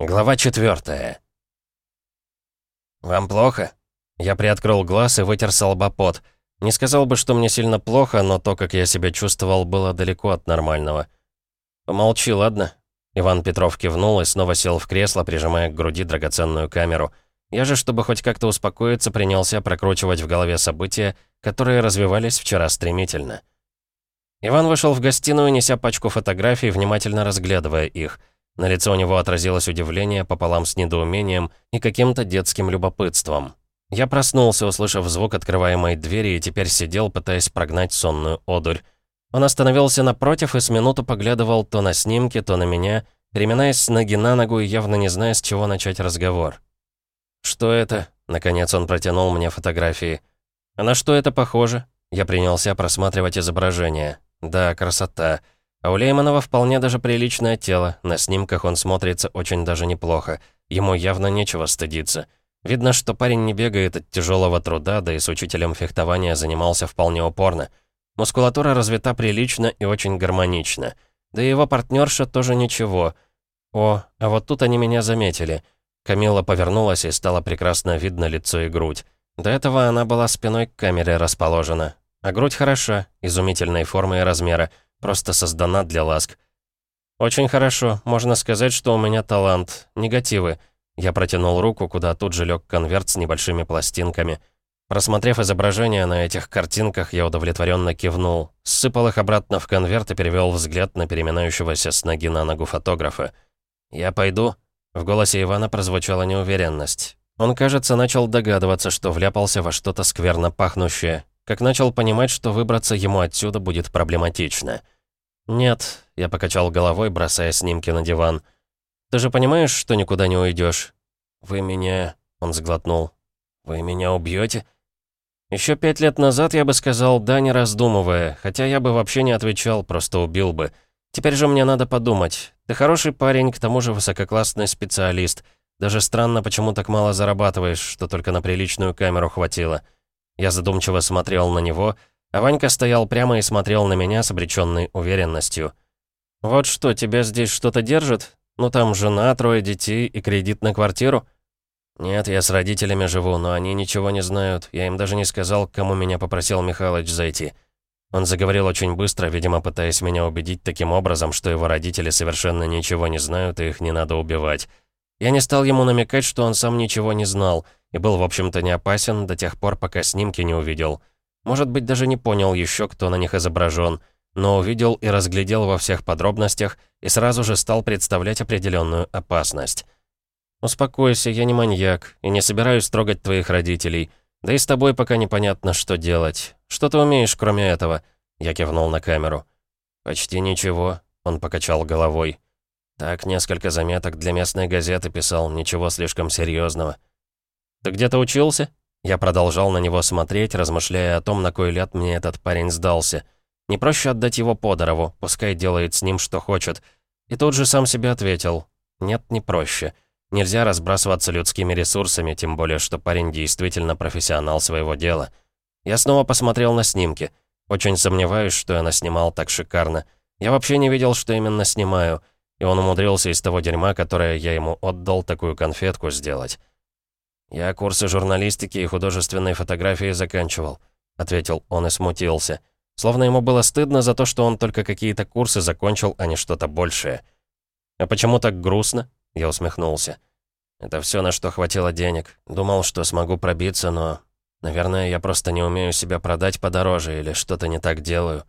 Глава четвертая. «Вам плохо?» Я приоткрыл глаз и вытер с Не сказал бы, что мне сильно плохо, но то, как я себя чувствовал, было далеко от нормального. «Помолчи, ладно?» Иван Петров кивнул и снова сел в кресло, прижимая к груди драгоценную камеру. Я же, чтобы хоть как-то успокоиться, принялся прокручивать в голове события, которые развивались вчера стремительно. Иван вышел в гостиную, неся пачку фотографий, внимательно разглядывая их — на лице у него отразилось удивление пополам с недоумением и каким-то детским любопытством. Я проснулся, услышав звук открываемой двери, и теперь сидел, пытаясь прогнать сонную одурь. Он остановился напротив и с минуту поглядывал то на снимки, то на меня, переминаясь с ноги на ногу и явно не зная, с чего начать разговор. «Что это?» — наконец он протянул мне фотографии. «А на что это похоже?» Я принялся просматривать изображение. «Да, красота». А у Лейманова вполне даже приличное тело, на снимках он смотрится очень даже неплохо. Ему явно нечего стыдиться. Видно, что парень не бегает от тяжелого труда, да и с учителем фехтования занимался вполне упорно. Мускулатура развита прилично и очень гармонично. Да и его партнерша тоже ничего. О, а вот тут они меня заметили. Камила повернулась и стало прекрасно видно лицо и грудь. До этого она была спиной к камере расположена. А грудь хороша, изумительной формы и размера просто создана для ласк. «Очень хорошо. Можно сказать, что у меня талант. Негативы». Я протянул руку, куда тут же лег конверт с небольшими пластинками. Просмотрев изображения на этих картинках, я удовлетворенно кивнул, сыпал их обратно в конверт и перевел взгляд на переминающегося с ноги на ногу фотографа. «Я пойду?» В голосе Ивана прозвучала неуверенность. Он, кажется, начал догадываться, что вляпался во что-то скверно пахнущее, как начал понимать, что выбраться ему отсюда будет проблематично. «Нет», — я покачал головой, бросая снимки на диван. «Ты же понимаешь, что никуда не уйдешь? «Вы меня...» — он сглотнул. «Вы меня убьете? Еще пять лет назад я бы сказал «да», не раздумывая, хотя я бы вообще не отвечал, просто убил бы. Теперь же мне надо подумать. Ты хороший парень, к тому же высококлассный специалист. Даже странно, почему так мало зарабатываешь, что только на приличную камеру хватило». Я задумчиво смотрел на него — а Ванька стоял прямо и смотрел на меня с обреченной уверенностью. «Вот что, тебя здесь что-то держит? Ну там жена, трое детей и кредит на квартиру?» «Нет, я с родителями живу, но они ничего не знают. Я им даже не сказал, к кому меня попросил Михалыч зайти». Он заговорил очень быстро, видимо, пытаясь меня убедить таким образом, что его родители совершенно ничего не знают и их не надо убивать. Я не стал ему намекать, что он сам ничего не знал, и был, в общем-то, не опасен до тех пор, пока снимки не увидел. Может быть, даже не понял еще, кто на них изображен, но увидел и разглядел во всех подробностях и сразу же стал представлять определенную опасность. «Успокойся, я не маньяк и не собираюсь трогать твоих родителей. Да и с тобой пока непонятно, что делать. Что ты умеешь, кроме этого?» Я кивнул на камеру. «Почти ничего», — он покачал головой. «Так, несколько заметок для местной газеты писал, ничего слишком серьезного. «Ты где-то учился?» Я продолжал на него смотреть, размышляя о том, на кой ляд мне этот парень сдался. Не проще отдать его Подорову, пускай делает с ним что хочет. И тут же сам себе ответил. Нет, не проще. Нельзя разбрасываться людскими ресурсами, тем более, что парень действительно профессионал своего дела. Я снова посмотрел на снимки. Очень сомневаюсь, что я наснимал так шикарно. Я вообще не видел, что именно снимаю. И он умудрился из того дерьма, которое я ему отдал, такую конфетку сделать. «Я курсы журналистики и художественной фотографии заканчивал», — ответил он и смутился. Словно ему было стыдно за то, что он только какие-то курсы закончил, а не что-то большее. «А почему так грустно?» — я усмехнулся. «Это все, на что хватило денег. Думал, что смогу пробиться, но... Наверное, я просто не умею себя продать подороже или что-то не так делаю».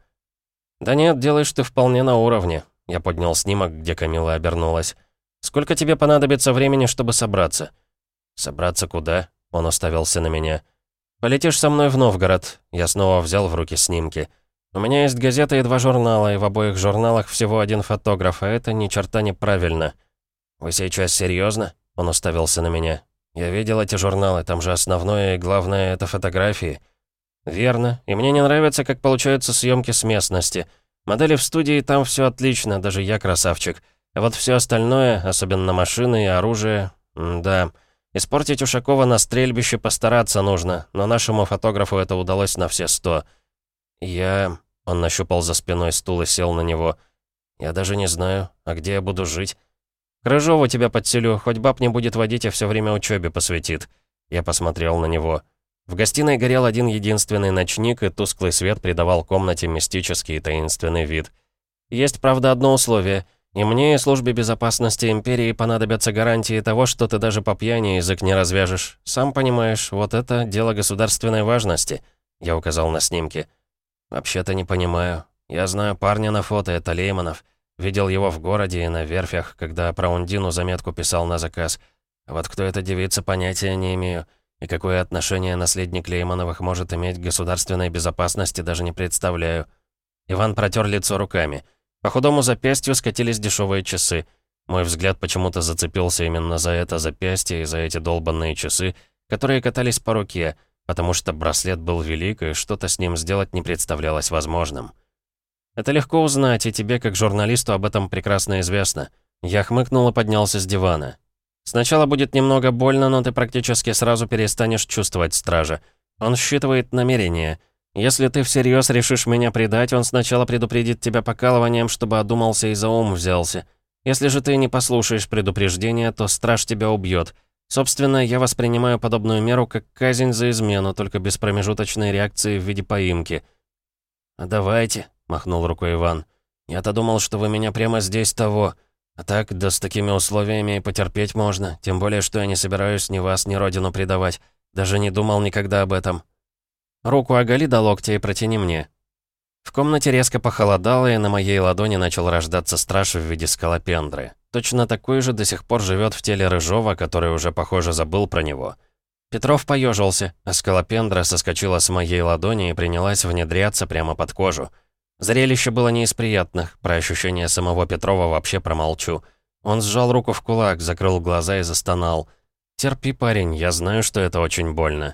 «Да нет, делаешь ты вполне на уровне». Я поднял снимок, где Камила обернулась. «Сколько тебе понадобится времени, чтобы собраться?» «Собраться куда?» — он оставился на меня. «Полетишь со мной в Новгород». Я снова взял в руки снимки. «У меня есть газета и два журнала, и в обоих журналах всего один фотограф, а это ни черта неправильно». «Вы сейчас серьезно? Он уставился на меня. «Я видел эти журналы, там же основное и главное — это фотографии». «Верно. И мне не нравится, как получаются съемки с местности. Модели в студии, там все отлично, даже я красавчик. А вот все остальное, особенно машины и оружие, да...» Испортить Ушакова на стрельбище постараться нужно, но нашему фотографу это удалось на все сто. Я... Он нащупал за спиной стул и сел на него. Я даже не знаю, а где я буду жить? Крыжову тебя подселю, хоть баб не будет водить, а все время учебе посвятит». Я посмотрел на него. В гостиной горел один единственный ночник, и тусклый свет придавал комнате мистический и таинственный вид. Есть, правда, одно условие. И мне, и службе безопасности Империи понадобятся гарантии того, что ты даже по пьяни язык не развяжешь. Сам понимаешь, вот это дело государственной важности. Я указал на снимки. Вообще-то не понимаю. Я знаю парня на фото, это Лейманов. Видел его в городе и на верфях, когда про Ундину заметку писал на заказ. Вот кто эта девица, понятия не имею. И какое отношение наследник Леймановых может иметь к государственной безопасности, даже не представляю. Иван протер лицо руками. По худому запястью скатились дешевые часы. Мой взгляд почему-то зацепился именно за это запястье и за эти долбанные часы, которые катались по руке, потому что браслет был велик, и что-то с ним сделать не представлялось возможным. Это легко узнать, и тебе, как журналисту, об этом прекрасно известно. Я хмыкнул и поднялся с дивана. Сначала будет немного больно, но ты практически сразу перестанешь чувствовать стража. Он считывает намерения. Если ты всерьез решишь меня предать, он сначала предупредит тебя покалыванием, чтобы одумался и за ум взялся. Если же ты не послушаешь предупреждения, то страж тебя убьет. Собственно, я воспринимаю подобную меру как казнь за измену, только без промежуточной реакции в виде поимки. «А давайте», — махнул рукой Иван. «Я-то думал, что вы меня прямо здесь того...» А так, да с такими условиями и потерпеть можно, тем более, что я не собираюсь ни вас, ни родину предавать. Даже не думал никогда об этом. Руку оголи до локтя и протяни мне. В комнате резко похолодало, и на моей ладони начал рождаться страж в виде скалопендры. Точно такой же до сих пор живет в теле Рыжова, который уже, похоже, забыл про него. Петров поежился, а скалопендра соскочила с моей ладони и принялась внедряться прямо под кожу. Зрелище было не из приятных, про ощущение самого Петрова вообще промолчу. Он сжал руку в кулак, закрыл глаза и застонал. «Терпи, парень, я знаю, что это очень больно».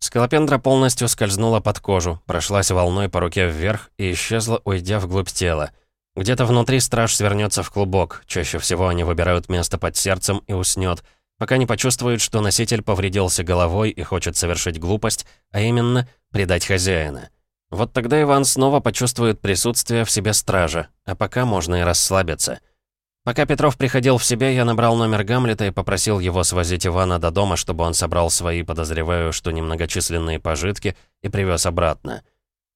Скалопендра полностью скользнула под кожу, прошлась волной по руке вверх и исчезла, уйдя вглубь тела. Где-то внутри страж свернется в клубок, чаще всего они выбирают место под сердцем и уснет, пока не почувствуют, что носитель повредился головой и хочет совершить глупость, а именно предать хозяина. Вот тогда Иван снова почувствует присутствие в себе стража, а пока можно и расслабиться. Пока Петров приходил в себя, я набрал номер Гамлета и попросил его свозить Ивана до дома, чтобы он собрал свои, подозреваю, что немногочисленные пожитки, и привез обратно.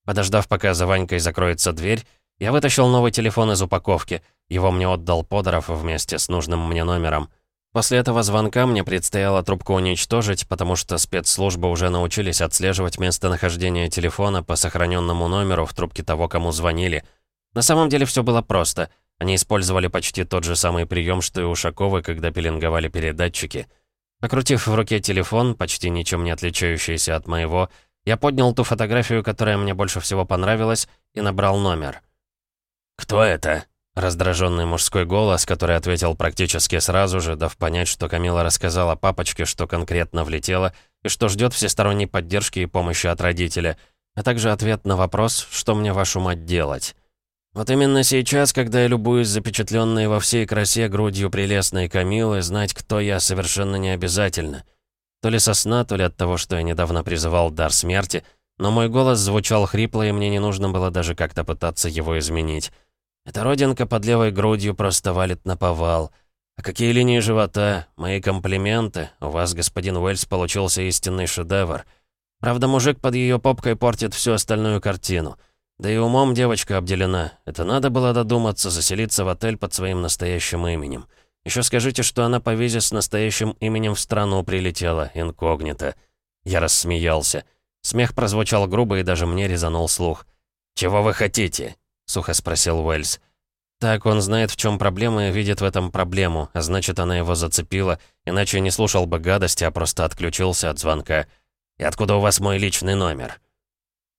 Подождав, пока за Ванькой закроется дверь, я вытащил новый телефон из упаковки. Его мне отдал Подоров вместе с нужным мне номером. После этого звонка мне предстояло трубку уничтожить, потому что спецслужбы уже научились отслеживать местонахождение телефона по сохраненному номеру в трубке того, кому звонили. На самом деле все было просто. Они использовали почти тот же самый прием, что и Ушаковы, когда пеленговали передатчики. Покрутив в руке телефон, почти ничем не отличающийся от моего, я поднял ту фотографию, которая мне больше всего понравилась, и набрал номер. «Кто это?» Раздраженный мужской голос, который ответил практически сразу же, дав понять, что Камила рассказала папочке, что конкретно влетело, и что ждет всесторонней поддержки и помощи от родителя, а также ответ на вопрос, что мне вашу мать делать. Вот именно сейчас, когда я любуюсь запечатленной во всей красе грудью прелестной Камилы, знать, кто я, совершенно не обязательно. То ли со сна, то ли от того, что я недавно призывал дар смерти, но мой голос звучал хрипло, и мне не нужно было даже как-то пытаться его изменить. Эта родинка под левой грудью просто валит на повал. А какие линии живота? Мои комплименты. У вас, господин Уэльс, получился истинный шедевр. Правда, мужик под ее попкой портит всю остальную картину. Да и умом девочка обделена. Это надо было додуматься, заселиться в отель под своим настоящим именем. Еще скажите, что она по визе с настоящим именем в страну прилетела, инкогнито. Я рассмеялся. Смех прозвучал грубо и даже мне резанул слух. «Чего вы хотите?» — сухо спросил Уэльс. «Так, он знает, в чем проблема и видит в этом проблему, а значит, она его зацепила, иначе не слушал бы гадости, а просто отключился от звонка. И откуда у вас мой личный номер?»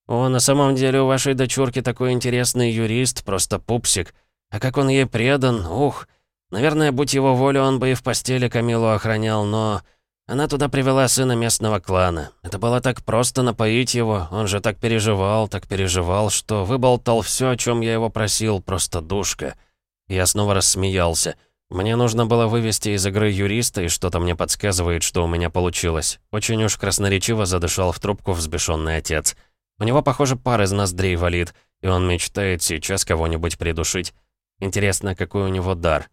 «О, на самом деле у вашей дочурки такой интересный юрист, просто пупсик. А как он ей предан, ух! Наверное, будь его воля, он бы и в постели Камилу охранял, но...» Она туда привела сына местного клана. Это было так просто напоить его, он же так переживал, так переживал, что выболтал все, о чем я его просил, просто душка. Я снова рассмеялся. Мне нужно было вывести из игры юриста, и что-то мне подсказывает, что у меня получилось. Очень уж красноречиво задышал в трубку взбешенный отец. У него, похоже, пар из ноздрей валит, и он мечтает сейчас кого-нибудь придушить. Интересно, какой у него дар.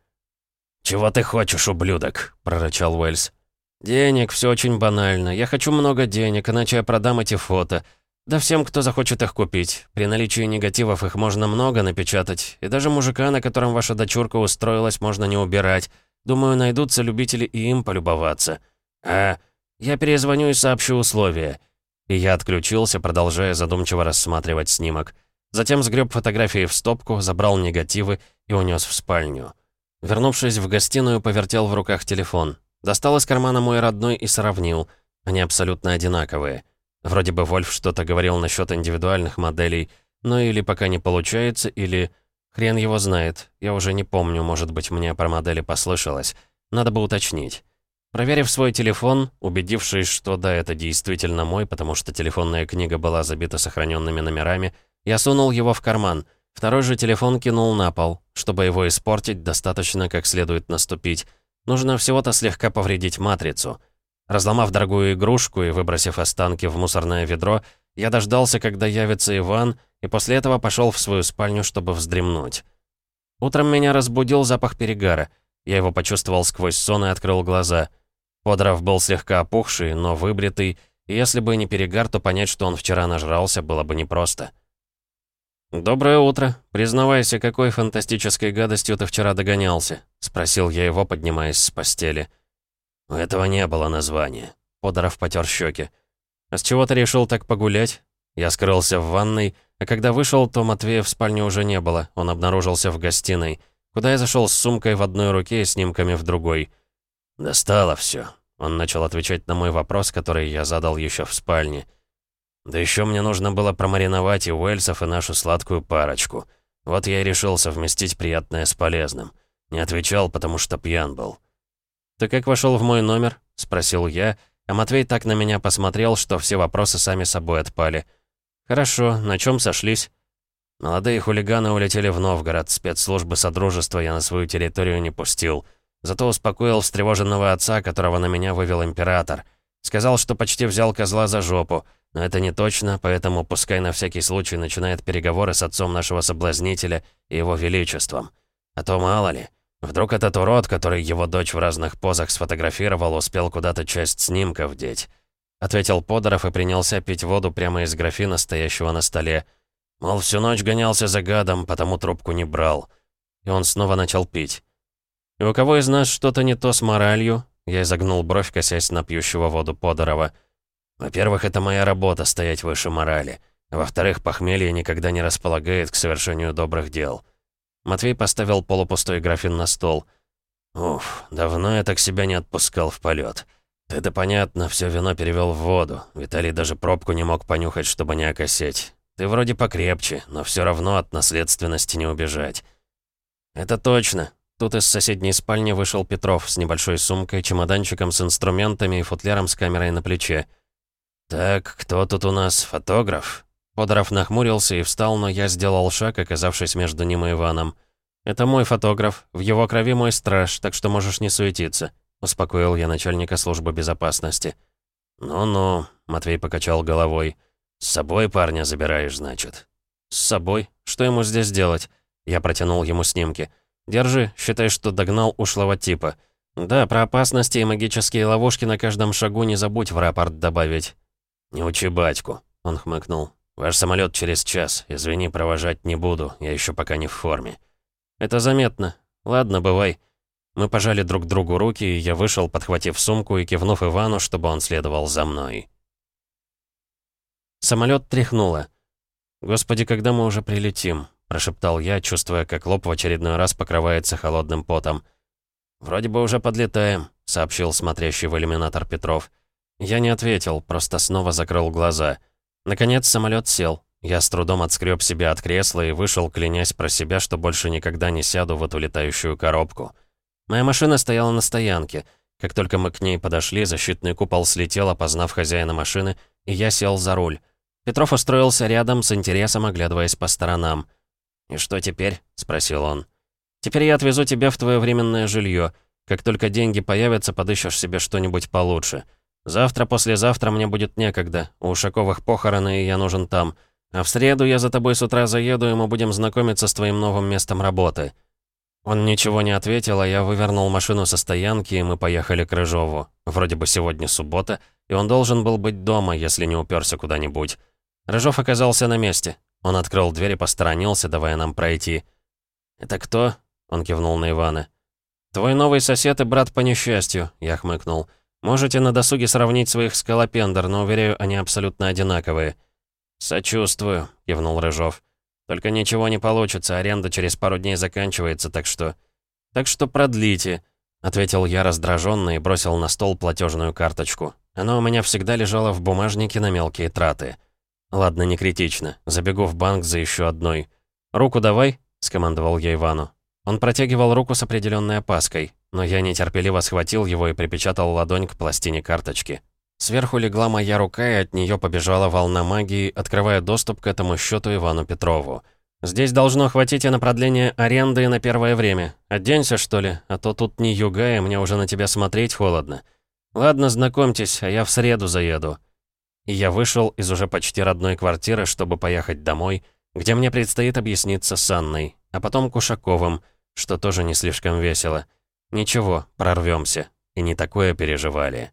«Чего ты хочешь, ублюдок?» — прорычал Уэльс. «Денег, все очень банально. Я хочу много денег, иначе я продам эти фото. Да всем, кто захочет их купить. При наличии негативов их можно много напечатать. И даже мужика, на котором ваша дочурка устроилась, можно не убирать. Думаю, найдутся любители и им полюбоваться. А я перезвоню и сообщу условия». И я отключился, продолжая задумчиво рассматривать снимок. Затем сгреб фотографии в стопку, забрал негативы и унес в спальню. Вернувшись в гостиную, повертел в руках телефон. Достал из кармана мой родной и сравнил. Они абсолютно одинаковые. Вроде бы Вольф что-то говорил насчет индивидуальных моделей, но или пока не получается, или... Хрен его знает. Я уже не помню, может быть, мне про модели послышалось. Надо бы уточнить. Проверив свой телефон, убедившись, что да, это действительно мой, потому что телефонная книга была забита сохраненными номерами, я сунул его в карман. Второй же телефон кинул на пол. Чтобы его испортить, достаточно как следует наступить. Нужно всего-то слегка повредить матрицу. Разломав дорогую игрушку и выбросив останки в мусорное ведро, я дождался, когда явится Иван, и после этого пошел в свою спальню, чтобы вздремнуть. Утром меня разбудил запах перегара. Я его почувствовал сквозь сон и открыл глаза. Подоров был слегка опухший, но выбритый, и если бы не перегар, то понять, что он вчера нажрался, было бы непросто. «Доброе утро. Признавайся, какой фантастической гадостью ты вчера догонялся?» — спросил я его, поднимаясь с постели. «У этого не было названия». Подоров потер щеки. «А с чего ты решил так погулять?» Я скрылся в ванной, а когда вышел, то Матвея в спальне уже не было. Он обнаружился в гостиной, куда я зашел с сумкой в одной руке и снимками в другой. «Достало все. Он начал отвечать на мой вопрос, который я задал еще в спальне. Да еще мне нужно было промариновать и Уэльсов, и нашу сладкую парочку. Вот я и решил совместить приятное с полезным. Не отвечал, потому что пьян был. «Ты как вошел в мой номер?» — спросил я, а Матвей так на меня посмотрел, что все вопросы сами собой отпали. «Хорошо, на чем сошлись?» Молодые хулиганы улетели в Новгород, спецслужбы Содружества я на свою территорию не пустил. Зато успокоил встревоженного отца, которого на меня вывел император. Сказал, что почти взял козла за жопу, но это не точно, поэтому пускай на всякий случай начинает переговоры с отцом нашего соблазнителя и его величеством. А то мало ли, вдруг этот урод, который его дочь в разных позах сфотографировал, успел куда-то часть снимков деть. Ответил Подоров и принялся пить воду прямо из графина, стоящего на столе. Мол, всю ночь гонялся за гадом, потому трубку не брал. И он снова начал пить. «И у кого из нас что-то не то с моралью?» Я изогнул бровь, косясь на пьющего воду Подорова. Во-первых, это моя работа — стоять выше морали. Во-вторых, похмелье никогда не располагает к совершению добрых дел. Матвей поставил полупустой графин на стол. «Уф, давно я так себя не отпускал в полет. Это понятно, все вино перевел в воду. Виталий даже пробку не мог понюхать, чтобы не окосеть. Ты вроде покрепче, но все равно от наследственности не убежать». «Это точно». Тут из соседней спальни вышел Петров с небольшой сумкой, чемоданчиком с инструментами и футляром с камерой на плече. «Так, кто тут у нас? Фотограф?» Подоров нахмурился и встал, но я сделал шаг, оказавшись между ним и Иваном. «Это мой фотограф. В его крови мой страж, так что можешь не суетиться», — успокоил я начальника службы безопасности. «Ну-ну», — Матвей покачал головой. «С собой парня забираешь, значит?» «С собой? Что ему здесь делать?» Я протянул ему снимки. «Держи, считай, что догнал ушлого типа. Да, про опасности и магические ловушки на каждом шагу не забудь в рапорт добавить. «Не учи батьку», — он хмыкнул. «Ваш самолет через час. Извини, провожать не буду. Я еще пока не в форме». «Это заметно. Ладно, бывай». Мы пожали друг другу руки, и я вышел, подхватив сумку и кивнув Ивану, чтобы он следовал за мной. Самолет тряхнуло. «Господи, когда мы уже прилетим?» — прошептал я, чувствуя, как лоб в очередной раз покрывается холодным потом. «Вроде бы уже подлетаем», — сообщил смотрящий в иллюминатор Петров. Я не ответил, просто снова закрыл глаза. Наконец самолет сел. Я с трудом отскреб себя от кресла и вышел, клянясь про себя, что больше никогда не сяду в эту летающую коробку. Моя машина стояла на стоянке. Как только мы к ней подошли, защитный купол слетел, опознав хозяина машины, и я сел за руль. Петров устроился рядом, с интересом оглядываясь по сторонам. «И что теперь?» — спросил он. «Теперь я отвезу тебя в твое временное жилье. Как только деньги появятся, подыщешь себе что-нибудь получше». Завтра-послезавтра мне будет некогда. У Ушаковых похороны, и я нужен там. А в среду я за тобой с утра заеду, и мы будем знакомиться с твоим новым местом работы». Он ничего не ответил, а я вывернул машину со стоянки, и мы поехали к Рыжову. Вроде бы сегодня суббота, и он должен был быть дома, если не уперся куда-нибудь. Рыжов оказался на месте. Он открыл дверь и посторонился, давая нам пройти. «Это кто?» — он кивнул на Ивана. «Твой новый сосед и брат по несчастью», — я хмыкнул. «Можете на досуге сравнить своих скалопендр, но, уверяю, они абсолютно одинаковые». «Сочувствую», — кивнул Рыжов. «Только ничего не получится, аренда через пару дней заканчивается, так что...» «Так что продлите», — ответил я раздраженно и бросил на стол платежную карточку. Она у меня всегда лежала в бумажнике на мелкие траты. «Ладно, не критично. Забегу в банк за еще одной. Руку давай», — скомандовал я Ивану. Он протягивал руку с определенной опаской, но я нетерпеливо схватил его и припечатал ладонь к пластине карточки. Сверху легла моя рука, и от нее побежала волна магии, открывая доступ к этому счету Ивану Петрову. «Здесь должно хватить и на продление аренды на первое время. Оденься, что ли, а то тут не юга, и мне уже на тебя смотреть холодно. Ладно, знакомьтесь, а я в среду заеду». И я вышел из уже почти родной квартиры, чтобы поехать домой, где мне предстоит объясниться с Анной, а потом Кушаковым, что тоже не слишком весело. Ничего, прорвемся. И не такое переживали.